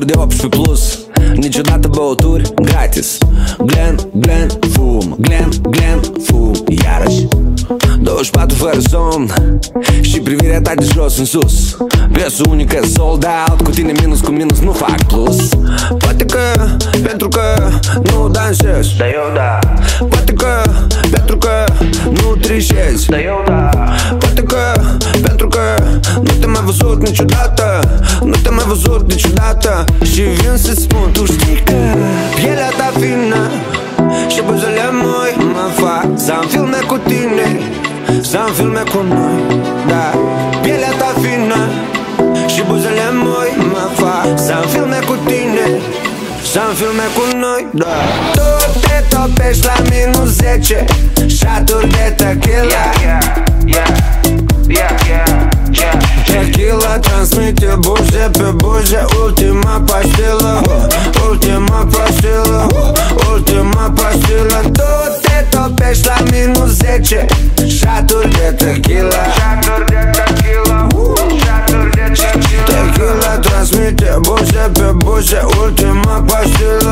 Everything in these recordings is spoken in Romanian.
Băuturi de 18 plus? Niciodată băuturi gratis. Glen, Glen, fum. Glen, Glen, fum. Iarăși 24 fără somn Și privirea ta de jos în sus. Piesă unică sold out Cu tine minus cu minus nu fac plus. Poate că pentru că nu dansez Dar eu da, nu trișezi dar eu da. Poate că pentru că nu te-am mai văzut niciodată Nu te-am mai văzut niciodată. Și vin să-ți spun, tu știi că Pielea ta fină și buzele moi Mă fac să am filme cu tine Să am filme cu noi. Da, pielea ta fină și buzele moi Mă fac să am filme cu tine să am filme cu noi, da. Tu te topești la minus 10 Șaturi de tequila Yeah, yeah, yeah, yeah, yeah Tequila transmite buze pe buze Ultima pastilă Ultima pastilă Ultima pastilă Tu te topești la minus 10 Șaturi de tequila Șaturi de tequila, șaturi de tequila Tequila transmite buze pe buze Ultima pastilă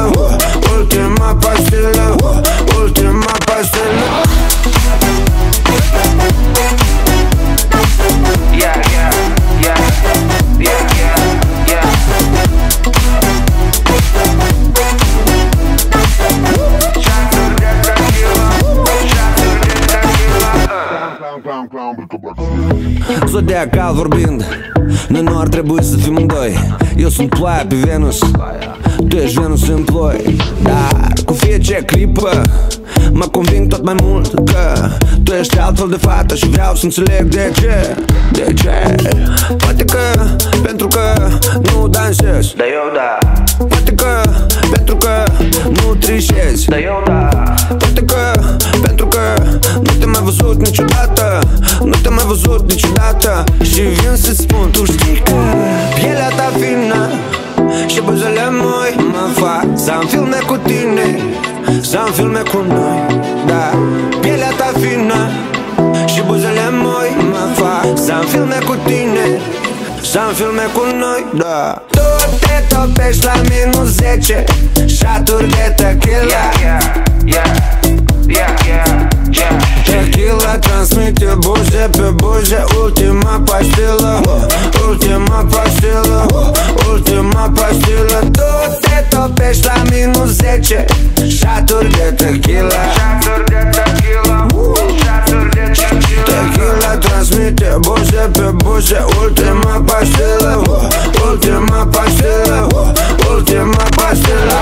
Zodiacal vorbind Noi nu ar trebui să fim în doi. Eu sunt ploaia pe Venus Tu ești Venus în ploi. Dar cu fiecare clipă Mă conving tot mai mult că Tu ești altfel de fată și vreau să înțeleg de ce. De ce? Poate că pentru că nu dansezi. Dar eu da, Poate că pentru că nu trișezi. Dar eu da Nu te-am mai văzut niciodată Nu te-am mai văzut niciodată. Și vin să-ți spun, tu știi că Pielea ta fină Și buzele moi Mă fac. Să am filme cu tine Să am filme cu noi. Da, pielea ta fină Și buzele moi Mă fac. Să am filme cu tine să am filme cu noi, da. Tu te topești la minus 10 Șaturi de tequila. Yeah, yeah, pe buze Ultima pastilă, ultima pastilă, ultima pastilă. Tu te topești la minus 10 Șaturi de tequila. Șaturi de tequila. Șaturi de tequila. Tequila transmite buze pe buze Ultima pastilă, ultima pastilă, ultima pastilă.